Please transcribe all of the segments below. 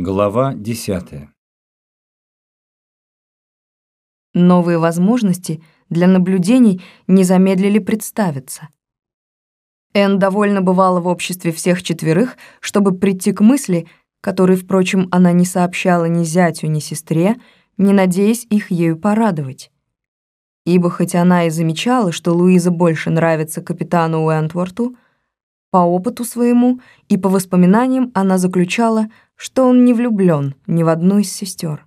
Глава 10. Новые возможности для наблюдений не замедлили представиться. Энн довольно бывала в обществе всех четверых, чтобы прийти к мысли, которой, впрочем, она не сообщала ни зятю, ни сестре, не надеясь их ею порадовать. Ибо хоть она и замечала, что Луиза больше нравится капитану Уэнтворту, по опыту своему и по воспоминаниям она заключала, что он не влюблён ни в одну из сестер.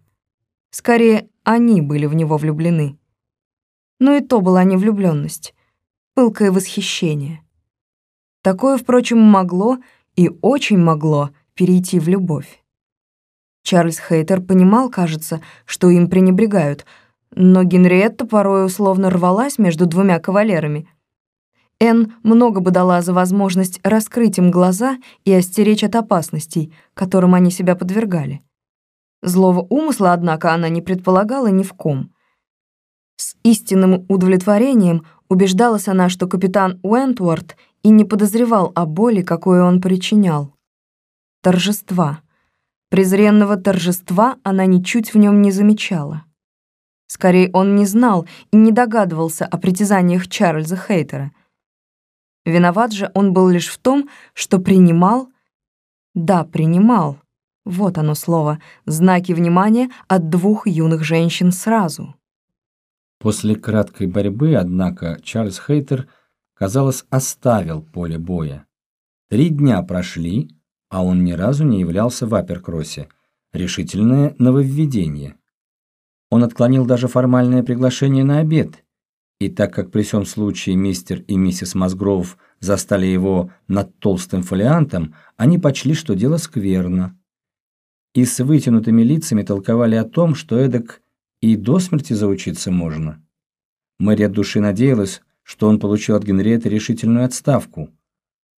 Скорее, они были в него влюблены. Но и то была не влюблённость, пылкое восхищение. Такое, впрочем, могло и очень могло перейти в любовь. Чарльз Хейтер понимал, кажется, что им пренебрегают, но Генриетта порой условно рвалась между двумя кавалерами — Эн много бы дала за возможность раскрыть им глаза и остеречь от опасностей, которым они себя подвергали. Злого умысла, однако, она не предполагала ни в ком. С истинным удовлетворением убеждалась она, что капитан Уэнтворд и не подозревал о боли, какую он причинял. Торжества. Презренного торжества она ничуть в нем не замечала. Скорее, он не знал и не догадывался о притязаниях Чарльза Хейтера — Виноват же он был лишь в том, что принимал... Да, принимал. Вот оно слово. Знаки внимания от двух юных женщин сразу. После краткой борьбы, однако, Чарльз Хейтер, казалось, оставил поле боя. Три дня прошли, а он ни разу не являлся в Аперкроссе. Решительное нововведение. Он отклонил даже формальное приглашение на обед и так как при всем случае мистер и миссис Мазгров застали его над толстым фолиантом, они почли, что дело скверно. И с вытянутыми лицами толковали о том, что эдак и до смерти заучиться можно. Мэри от души надеялась, что он получил от Генриетты решительную отставку.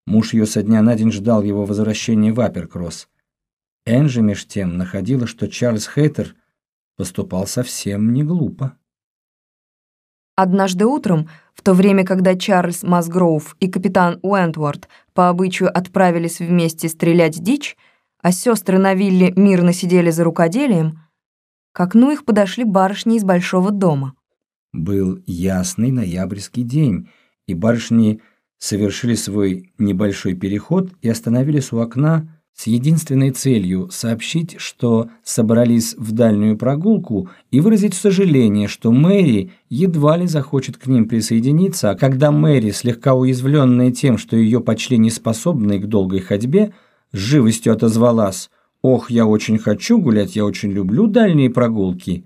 Муж ее со дня на день ждал его возвращения в Аперкросс. Энджи меж тем находила, что Чарльз Хейтер поступал совсем не глупо. Однажды утром, в то время, когда Чарльз Масгроув и капитан Уэнтворд по обычаю отправились вместе стрелять дичь, а сестры на вилле мирно сидели за рукоделием, к окну их подошли барышни из большого дома. Был ясный ноябрьский день, и барышни совершили свой небольшой переход и остановились у окна с единственной целью сообщить, что собрались в дальнюю прогулку и выразить сожаление, что Мэри едва ли захочет к ним присоединиться, а когда Мэри, слегка уязвленная тем, что ее почли неспособной к долгой ходьбе, с живостью отозвалась «Ох, я очень хочу гулять, я очень люблю дальние прогулки»,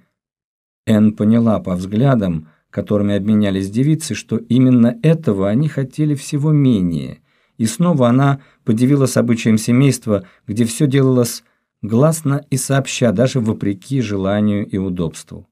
Энн поняла по взглядам, которыми обменялись девицы, что именно этого они хотели всего менее – и снова она подивилась обычаям семейства, где все делалось гласно и сообща, даже вопреки желанию и удобству.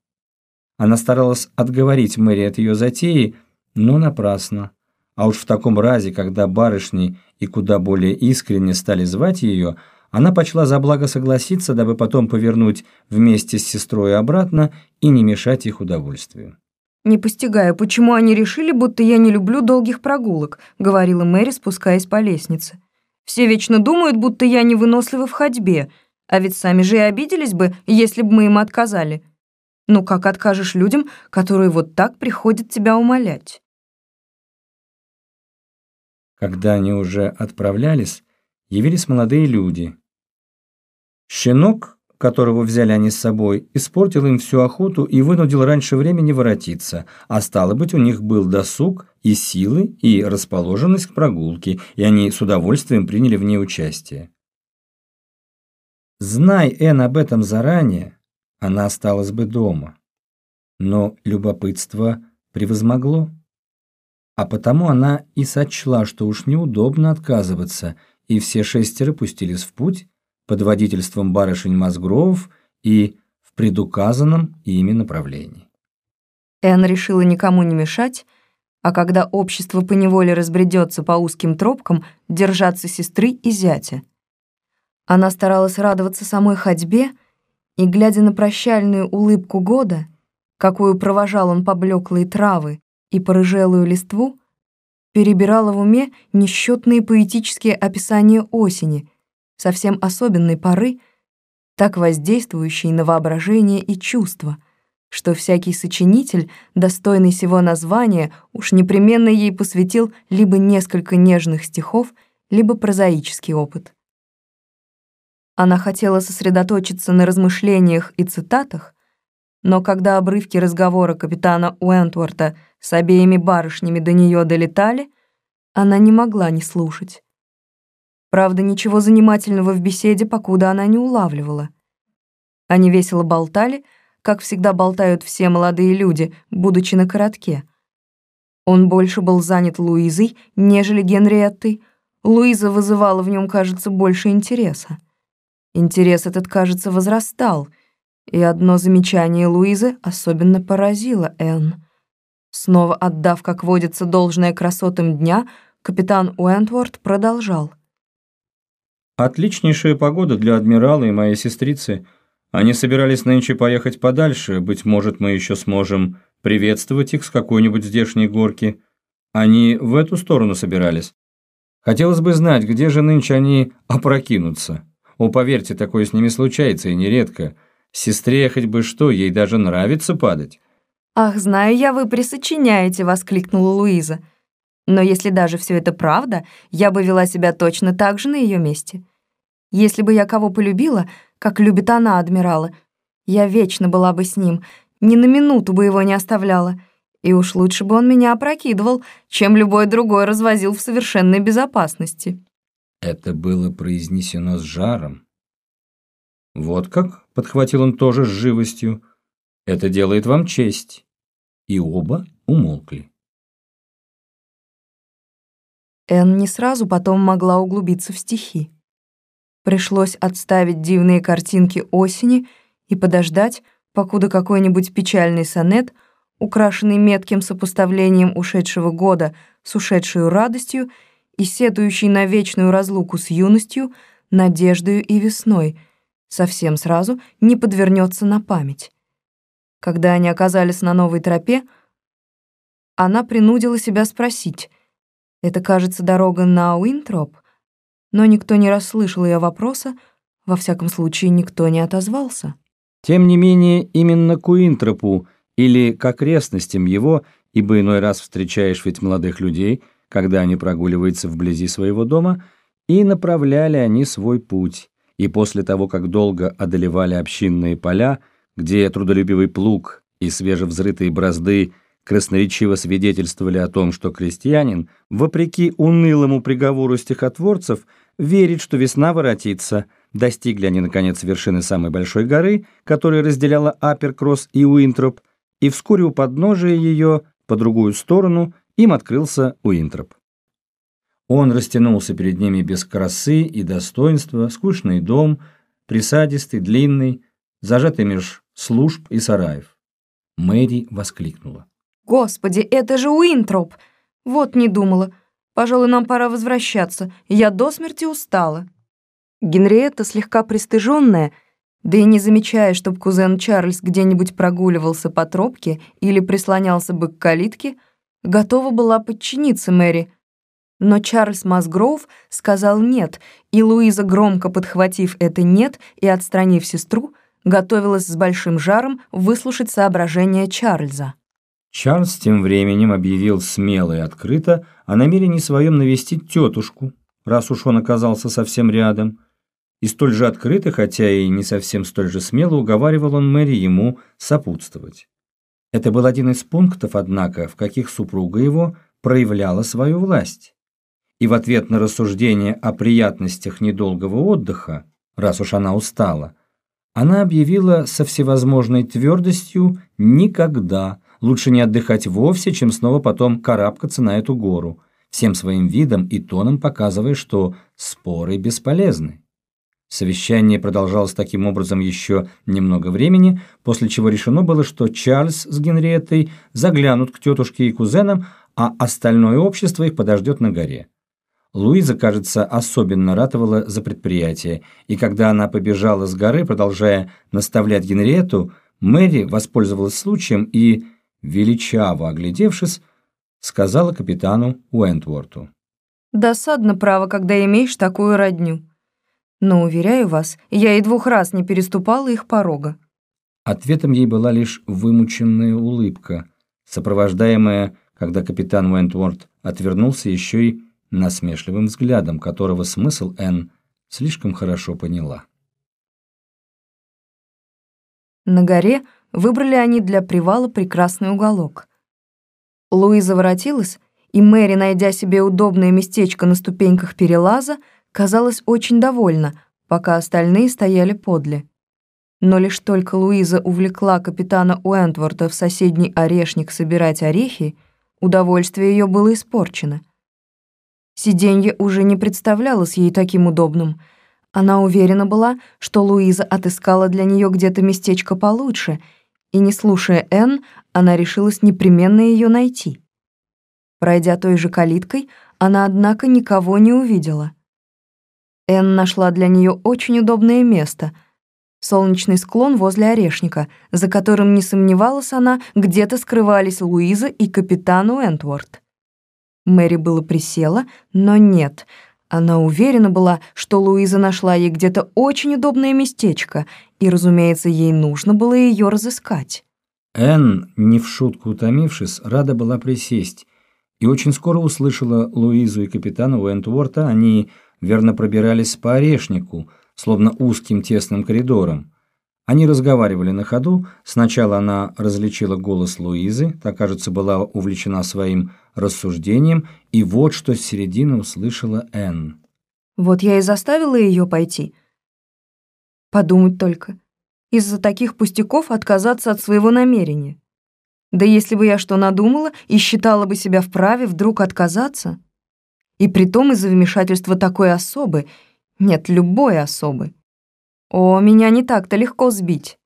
Она старалась отговорить Мэри от ее затеи, но напрасно. А уж в таком разе, когда барышни и куда более искренне стали звать ее, она почла за благо согласиться, дабы потом повернуть вместе с сестрой обратно и не мешать их удовольствию. «Не постигаю, почему они решили, будто я не люблю долгих прогулок», — говорила Мэри, спускаясь по лестнице. «Все вечно думают, будто я невынослива в ходьбе, а ведь сами же и обиделись бы, если бы мы им отказали. Ну как откажешь людям, которые вот так приходят тебя умолять?» Когда они уже отправлялись, явились молодые люди. Щенок которого взяли они с собой, испортил им всю охоту и вынудил раньше времени воротиться, а стало быть, у них был досуг и силы, и расположенность к прогулке, и они с удовольствием приняли в ней участие. Знай Эн об этом заранее, она осталась бы дома. Но любопытство превозмогло. А потому она и сочла, что уж неудобно отказываться, и все шестеро пустились в путь, под водительством барышень Мазгровов и в предуказанном ими направлении. Энн решила никому не мешать, а когда общество поневоле разбредется по узким тропкам, держаться сестры и зятя. Она старалась радоваться самой ходьбе, и, глядя на прощальную улыбку года, какую провожал он поблеклые травы и порыжелую листву, перебирала в уме несчетные поэтические описания осени — совсем особенной поры, так воздействующий на воображение и чувства, что всякий сочинитель, достойный сего названия, уж непременно ей посвятил либо несколько нежных стихов, либо прозаический опыт. Она хотела сосредоточиться на размышлениях и цитатах, но когда обрывки разговора капитана Уэнтворта с обеими барышнями до нее долетали, она не могла не слушать. Правда, ничего занимательного в беседе, покуда она не улавливала. Они весело болтали, как всегда болтают все молодые люди, будучи на коротке. Он больше был занят Луизой, нежели Генриеттой. Луиза вызывала в нем, кажется, больше интереса. Интерес этот, кажется, возрастал, и одно замечание Луизы особенно поразило Энн. Снова отдав, как водится, должное красотам дня, капитан Уэнтворд продолжал. «Отличнейшая погода для адмирала и моей сестрицы. Они собирались нынче поехать подальше, быть может, мы еще сможем приветствовать их с какой-нибудь здешней горки. Они в эту сторону собирались. Хотелось бы знать, где же нынче они опрокинутся». О, поверьте, такое с ними случается и нередко. Сестре хоть бы что, ей даже нравится падать. «Ах, знаю я, вы присочиняете», — воскликнула Луиза. «Но если даже все это правда, я бы вела себя точно так же на ее месте. Если бы я кого полюбила, как любит она адмирала, я вечно была бы с ним, ни на минуту бы его не оставляла, и уж лучше бы он меня опрокидывал, чем любой другой развозил в совершенной безопасности». Это было произнесено с жаром. «Вот как?» — подхватил он тоже с живостью. «Это делает вам честь». И оба умолкли. Энн не сразу потом могла углубиться в стихи. Пришлось отставить дивные картинки осени и подождать, покуда какой-нибудь печальный сонет, украшенный метким сопоставлением ушедшего года с ушедшей радостью, и сетующий на вечную разлуку с юностью, надеждою и весной, совсем сразу не подвернется на память. Когда они оказались на новой тропе, она принудила себя спросить, это, кажется, дорога на Уинтроп, но никто не расслышал ее вопроса, во всяком случае, никто не отозвался. Тем не менее, именно к Уинтропу или к окрестностям его, ибо иной раз встречаешь ведь молодых людей — когда они прогуливаются вблизи своего дома, и направляли они свой путь. И после того, как долго одолевали общинные поля, где трудолюбивый плуг и свежевзрытые бразды красноречиво свидетельствовали о том, что крестьянин, вопреки унылому приговору стихотворцев, верит, что весна воротится, достигли они, наконец, вершины самой большой горы, которая разделяла Аперкросс и Уинтроп, и вскоре у подножия ее, по другую сторону, им открылся Уинтроп. Он растянулся перед ними без красы и достоинства, скучный дом, присадистый, длинный, зажатый меж служб и сараев. Мэри воскликнула. «Господи, это же Уинтроп! Вот не думала. Пожалуй, нам пора возвращаться. Я до смерти устала». Генриетта, слегка пристыженная, да и не замечая, чтоб кузен Чарльз где-нибудь прогуливался по тропке или прислонялся бы к калитке, готова была подчиниться Мэри. Но Чарльз Масгроув сказал «нет», и Луиза, громко подхватив это «нет» и отстранив сестру, готовилась с большим жаром выслушать соображения Чарльза. Чарльз тем временем объявил смело и открыто о намерении своем навестить тетушку, раз уж он оказался совсем рядом. И столь же открыто, хотя и не совсем столь же смело, уговаривал он Мэри ему сопутствовать. Это был один из пунктов, однако, в каких супруга его проявляла свою власть. И в ответ на рассуждение о приятностях недолгого отдыха, раз уж она устала, она объявила со всевозможной твердостью «никогда», лучше не отдыхать вовсе, чем снова потом карабкаться на эту гору, всем своим видом и тоном показывая, что споры бесполезны. Совещание продолжалось таким образом еще немного времени, после чего решено было, что Чарльз с Генриеттой заглянут к тетушке и кузенам, а остальное общество их подождет на горе. Луиза, кажется, особенно ратовала за предприятие, и когда она побежала с горы, продолжая наставлять Генриетту, Мэри воспользовалась случаем и, величаво оглядевшись, сказала капитану Уэнтворту. «Досадно, право, когда имеешь такую родню. Но, уверяю вас, я и двух раз не переступала их порога. Ответом ей была лишь вымученная улыбка, сопровождаемая, когда капитан Уэнтворд отвернулся еще и насмешливым взглядом, которого смысл Энн слишком хорошо поняла. На горе выбрали они для привала прекрасный уголок. Луиза воротилась, и Мэри, найдя себе удобное местечко на ступеньках перелаза, казалась очень довольна, пока остальные стояли подле. Но лишь только Луиза увлекла капитана Уэнтворта в соседний орешник собирать орехи, удовольствие ее было испорчено. Сиденье уже не представлялось ей таким удобным. Она уверена была, что Луиза отыскала для нее где-то местечко получше, и, не слушая Энн, она решилась непременно ее найти. Пройдя той же калиткой, она, однако, никого не увидела. Энн нашла для нее очень удобное место — солнечный склон возле орешника, за которым, не сомневалась она, где-то скрывались Луиза и капитан Уэнтворд. Мэри было присела, но нет. Она уверена была, что Луиза нашла ей где-то очень удобное местечко, и, разумеется, ей нужно было ее разыскать. Энн, не в шутку утомившись, рада была присесть, и очень скоро услышала Луизу и капитана Уэнтворта, они верно пробирались по орешнику, словно узким тесным коридором. Они разговаривали на ходу. Сначала она различила голос Луизы, та, кажется, была увлечена своим рассуждением, и вот что с середины услышала Энн. «Вот я и заставила ее пойти. Подумать только. Из-за таких пустяков отказаться от своего намерения. Да если бы я что надумала и считала бы себя вправе вдруг отказаться? И притом из-за вмешательства такой особы, нет, любой особы. О, меня не так-то легко сбить.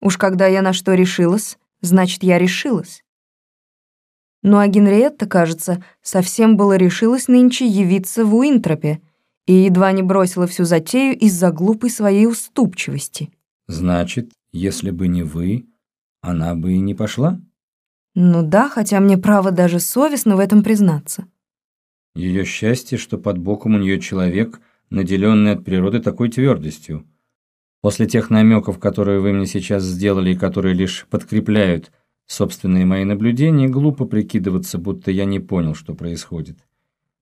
Уж когда я на что решилась, значит, я решилась. Ну а Генриетта, кажется, совсем было решилась нынче явиться в Уинтропе и едва не бросила всю затею из-за глупой своей уступчивости. Значит, если бы не вы, она бы и не пошла? Ну да, хотя мне право даже совестно в этом признаться. Ее счастье, что под боком у нее человек, наделенный от природы такой твердостью. После тех намеков, которые вы мне сейчас сделали и которые лишь подкрепляют собственные мои наблюдения, глупо прикидываться, будто я не понял, что происходит.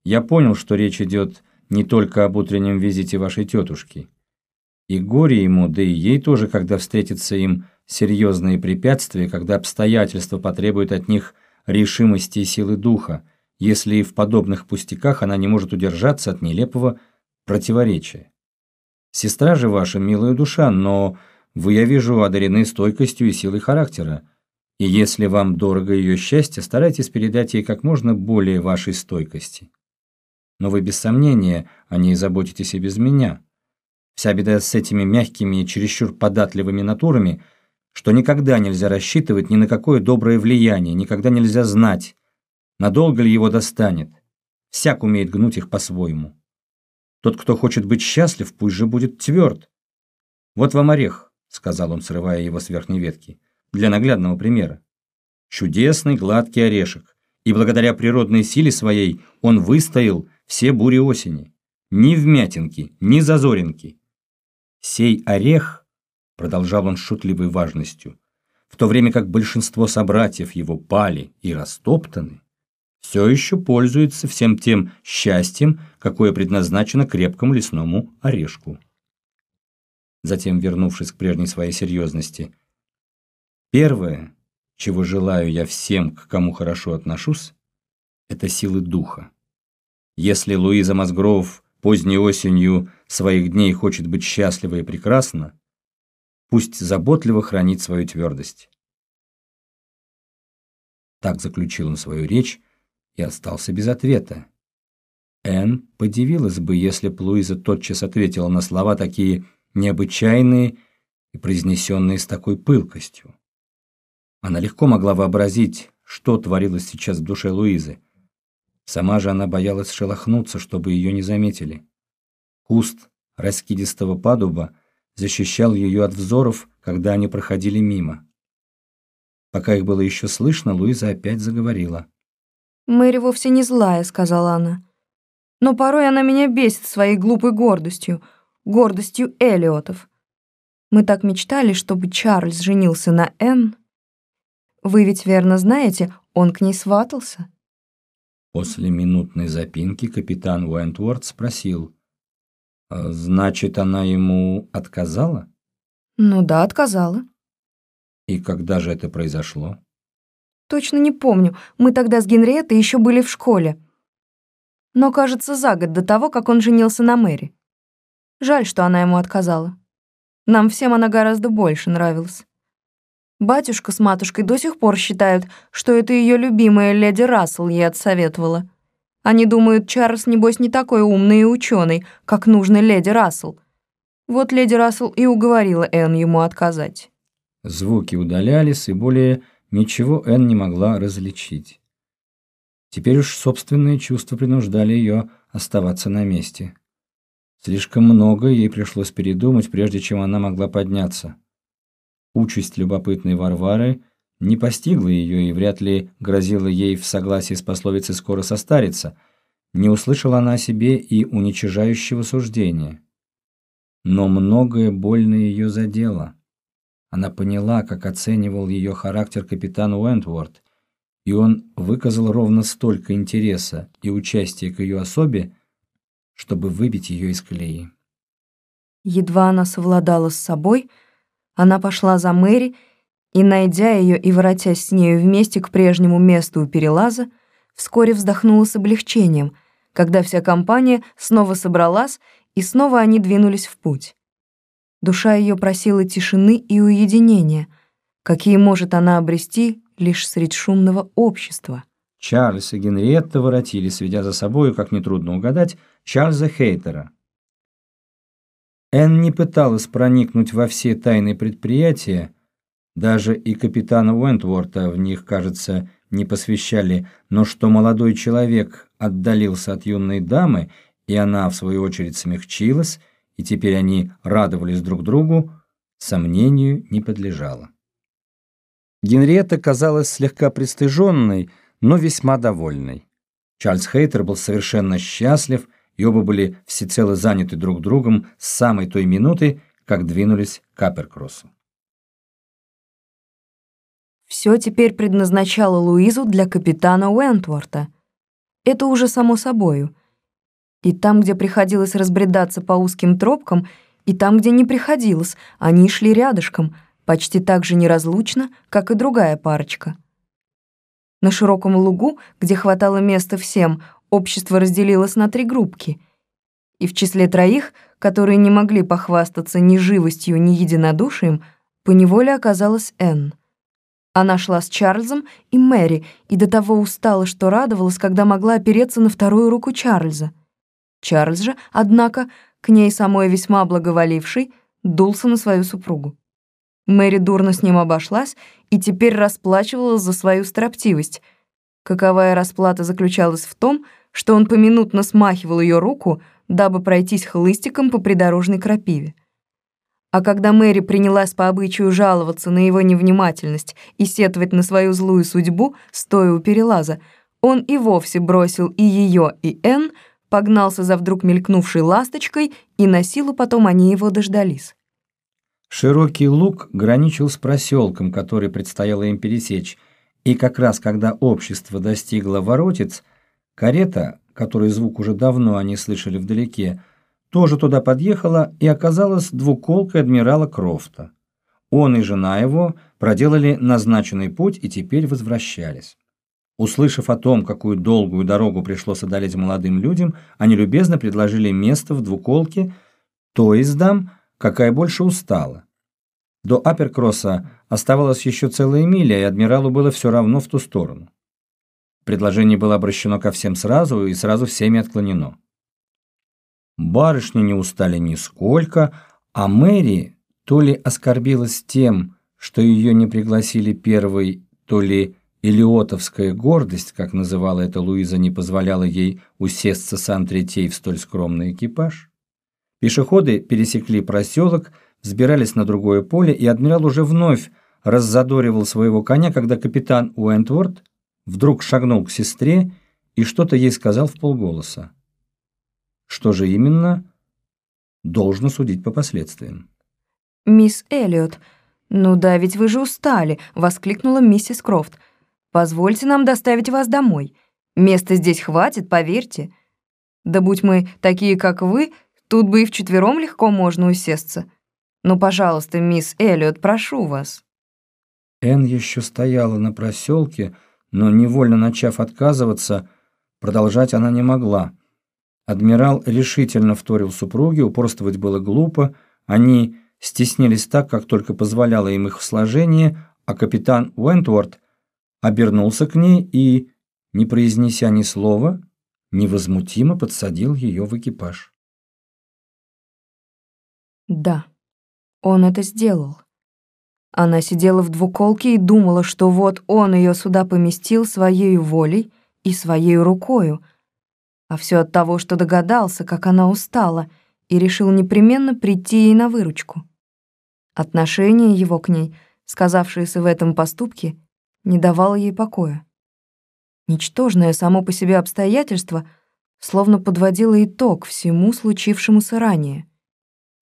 Я понял, что речь идет не только об утреннем визите вашей тетушки. И горе ему, да и ей тоже, когда встретятся им серьезные препятствия, когда обстоятельства потребуют от них решимости и силы духа, если и в подобных пустяках она не может удержаться от нелепого противоречия. Сестра же ваша милая душа, но вы, я вижу, одарены стойкостью и силой характера. И если вам дорого ее счастье, старайтесь передать ей как можно более вашей стойкости. Но вы без сомнения о ней заботитесь и без меня. Вся беда с этими мягкими и чересчур податливыми натурами, что никогда нельзя рассчитывать ни на какое доброе влияние, никогда нельзя знать, надолго ли его достанет. Всяк умеет гнуть их по-своему. Тот, кто хочет быть счастлив, пусть же будет тверд. Вот вам орех, сказал он, срывая его с верхней ветки, для наглядного примера. Чудесный гладкий орешек, и благодаря природной силе своей он выстоял все бури осени. Ни вмятинки, ни зазоринки. Сей орех, продолжал он с шутливой важностью, в то время как большинство собратьев его пали и растоптаны, все еще пользуется всем тем счастьем, какое предназначено крепкому лесному орешку. Затем, вернувшись к прежней своей серьезности, первое, чего желаю я всем, к кому хорошо отношусь, это силы духа. Если Луиза Мозгров поздней осенью своих дней хочет быть счастлива и прекрасна, пусть заботливо хранит свою твердость. Так заключил он свою речь, и остался без ответа. Энн подивилась бы, если б Луиза тотчас ответила на слова такие необычайные и произнесенные с такой пылкостью. Она легко могла вообразить, что творилось сейчас в душе Луизы. Сама же она боялась шелохнуться, чтобы ее не заметили. Куст раскидистого падуба защищал ее от взоров, когда они проходили мимо. Пока их было еще слышно, Луиза опять заговорила. «Мэри вовсе не злая», — сказала она. «Но порой она меня бесит своей глупой гордостью. гордостью Элиотов. Мы так мечтали, чтобы Чарльз женился на Энн. Вы ведь верно знаете, он к ней сватался. После минутной запинки капитан Уэнтворд спросил, «А «Значит, она ему отказала?» Ну да, отказала. И когда же это произошло? Точно не помню. Мы тогда с Генриеттой еще были в школе. Но, кажется, за год до того, как он женился на Мэри. Жаль, что она ему отказала. Нам всем она гораздо больше нравилась. Батюшка с матушкой до сих пор считают, что это ее любимая леди Рассел ей отсоветовала. Они думают, Чарльз, небось, не такой умный и ученый, как нужно леди Рассел. Вот леди Рассел и уговорила Энн ему отказать. Звуки удалялись, и более ничего Энн не могла различить. Теперь уж собственные чувства принуждали ее оставаться на месте. Слишком много ей пришлось передумать, прежде чем она могла подняться. Участь любопытной Варвары не постигла ее и вряд ли грозила ей в согласии с пословицей «скоро состариться», не услышала она о себе и уничижающего суждения. Но многое больно ее задело. Она поняла, как оценивал ее характер капитан Уэнтворд, и он выказал ровно столько интереса и участия к ее особе, чтобы выбить ее из колеи. Едва она совладала с собой, она пошла за Мэри и, найдя ее и воротясь с нею вместе к прежнему месту у перелаза, вскоре вздохнула с облегчением, когда вся компания снова собралась и снова они двинулись в путь. Душа ее просила тишины и уединения, какие может она обрести лишь среди шумного общества. Чарльз и Генриетта воротились, ведя за собою, как нетрудно угадать, Чарльза Хейтера. Энн не пыталась проникнуть во все тайны предприятия, даже и капитана Уэнтворта в них, кажется, не посвящали, но что молодой человек отдалился от юной дамы и она, в свою очередь, смягчилась, и теперь они радовались друг другу, сомнению не подлежало. Генриетта казалась слегка пристыженной, но весьма довольной. Чарльз Хейтер был совершенно счастлив, и оба были всецело заняты друг другом с самой той минуты, как двинулись к Аперкроссу. Все теперь предназначало Луизу для капитана Уэнтворта. Это уже само собою — и там, где приходилось разбредаться по узким тропкам, и там, где не приходилось, они шли рядышком, почти так же неразлучно, как и другая парочка. На широком лугу, где хватало места всем, общество разделилось на три группки. И в числе троих, которые не могли похвастаться ни живостью, ни единодушием, поневоле оказалась Энн. Она шла с Чарльзом и Мэри, и до того устала, что радовалась, когда могла опереться на вторую руку Чарльза. Чарльз же, однако, к ней самой весьма благоволивший, дулся на свою супругу. Мэри дурно с ним обошлась и теперь расплачивалась за свою строптивость. Каковая расплата заключалась в том, что он поминутно смахивал ее руку, дабы пройтись хлыстиком по придорожной крапиве. А когда Мэри принялась по обычаю жаловаться на его невнимательность и сетовать на свою злую судьбу, стоя у перелаза, он и вовсе бросил и ее, и Энн погнался за вдруг мелькнувшей ласточкой, и на силу потом они его дождались. Широкий луг граничил с проселком, который предстояло им пересечь, и как раз когда общество достигло воротец, карета, которой звук уже давно они слышали вдалеке, тоже туда подъехала и оказалась двуколкой адмирала Крофта. Он и жена его проделали назначенный путь и теперь возвращались. Услышав о том, какую долгую дорогу пришлось одолеть молодым людям, они любезно предложили место в двуколке той из дам, какая больше устала. До Аперкросса оставалось еще целая миля, и адмиралу было все равно в ту сторону. Предложение было обращено ко всем сразу и сразу всеми отклонено. Барышни не устали нисколько, а Мэри то ли оскорбилась тем, что ее не пригласили первой, то ли Илиотовская гордость, как называла это Луиза, не позволяла ей усесться сам третей в столь скромный экипаж. Пешеходы пересекли проселок, взбирались на другое поле, и адмирал уже вновь раззадоривал своего коня, когда капитан Уэнтворд вдруг шагнул к сестре и что-то ей сказал в полголоса. Что же именно, должно судить по последствиям. «Мисс Эллиот, ну да, ведь вы же устали», — воскликнула миссис Крофт. «Позвольте нам доставить вас домой. Места здесь хватит, поверьте. Да будь мы такие, как вы, тут бы и вчетвером легко можно усесться. Ну, пожалуйста, мисс Эллиот, прошу вас». Энн еще стояла на проселке, но, невольно начав отказываться, продолжать она не могла. Адмирал решительно вторил супруге, упорствовать было глупо, они стеснились так, как только позволяло им их сложение, а капитан Уэнтворд обернулся к ней и, не произнеся ни слова, невозмутимо подсадил ее в экипаж. Да, он это сделал. Она сидела в двуколке и думала, что вот он ее сюда поместил своей волей и своей рукою, а все от того, что догадался, как она устала, и решил непременно прийти ей на выручку. Отношение его к ней, сказавшееся в этом поступке, не давало ей покоя. Ничтожное само по себе обстоятельство словно подводило итог всему случившемуся ранее.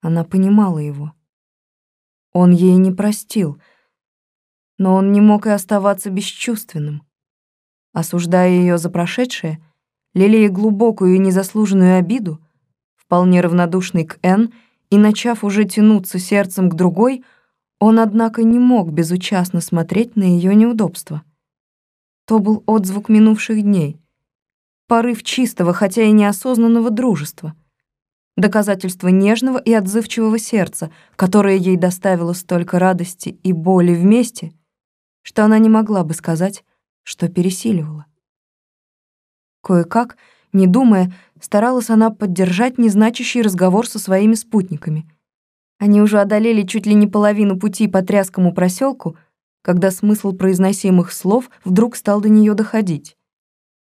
Она понимала его. Он ей не простил, но он не мог и оставаться бесчувственным. Осуждая ее за прошедшее, лелея глубокую и незаслуженную обиду, вполне равнодушный к Энн и начав уже тянуться сердцем к другой, он, однако, не мог безучастно смотреть на ее неудобства. То был отзвук минувших дней, порыв чистого, хотя и неосознанного дружества — доказательство нежного и отзывчивого сердца, которое ей доставило столько радости и боли вместе, что она не могла бы сказать, что пересиливала. Кое-как, не думая, старалась она поддержать незначащий разговор со своими спутниками. Они уже одолели чуть ли не половину пути по тряскому проселку, когда смысл произносимых слов вдруг стал до нее доходить.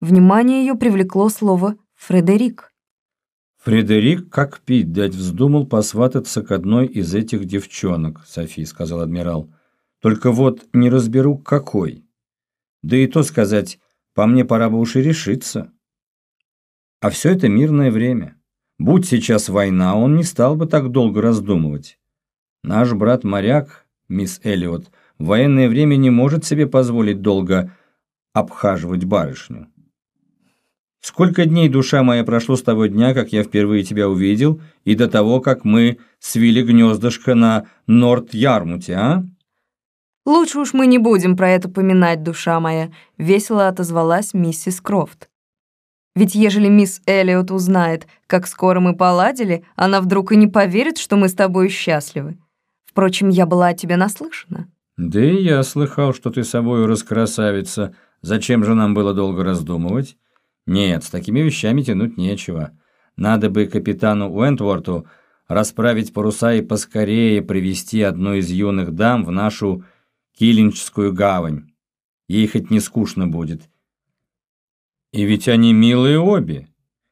Внимание ее привлекло слово «Фредерик». «Фредерик, как пить дать, вздумал посвататься к одной из этих девчонок», — Софи сказал адмирал. «Только вот не разберу, какой. Да и то сказать, по мне пора бы уж и решиться. А все это мирное время. Будь сейчас война, он не стал бы так долго раздумывать. Наш брат-моряк, мисс Эллиот, в военное время не может себе позволить долго обхаживать барышню. Сколько дней, душа моя, прошло с того дня, как я впервые тебя увидел, и до того, как мы свили гнездышко на Норт-Ярмуте, а?» «Лучше уж мы не будем про это поминать, душа моя», — весело отозвалась миссис Крофт. «Ведь ежели мисс Эллиот узнает, как скоро мы поладили, она вдруг и не поверит, что мы с тобой счастливы. Впрочем, я была о тебе наслышана». «Да и я слыхал, что ты собою раскрасавица. Зачем же нам было долго раздумывать?» Нет, с такими вещами тянуть нечего. Надо бы капитану Уэнтворту расправить паруса и поскорее привести одну из юных дам в нашу Киллинчскую гавань. Ей хоть не скучно будет. И ведь они милые обе.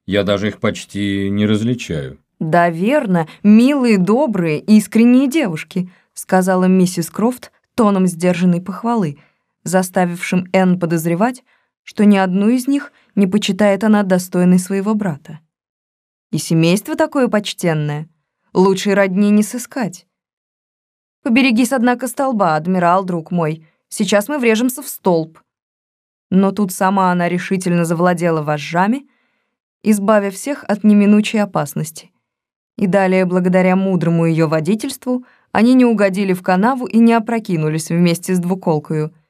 Я даже их почти не различаю. «Да, верно, милые, добрые, искренние девушки», сказала миссис Крофт тоном сдержанной похвалы, заставившим Энн подозревать, что ни одну из них не почитает она достойной своего брата. И семейство такое почтенное, лучшей родни не сыскать. Поберегись, однако, столба, адмирал, друг мой, сейчас мы врежемся в столб. Но тут сама она решительно завладела вожжами, избавив всех от неминучей опасности. И далее, благодаря мудрому ее водительству, они не угодили в канаву и не опрокинулись вместе с двуколкою —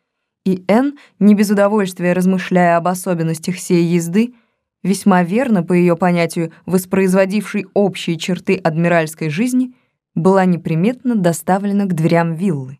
и Н, не без удовольствия размышляя об особенностях сей езды, весьма верно, по ее понятию, воспроизводившей общие черты адмиральской жизни, была неприметно доставлена к дверям виллы.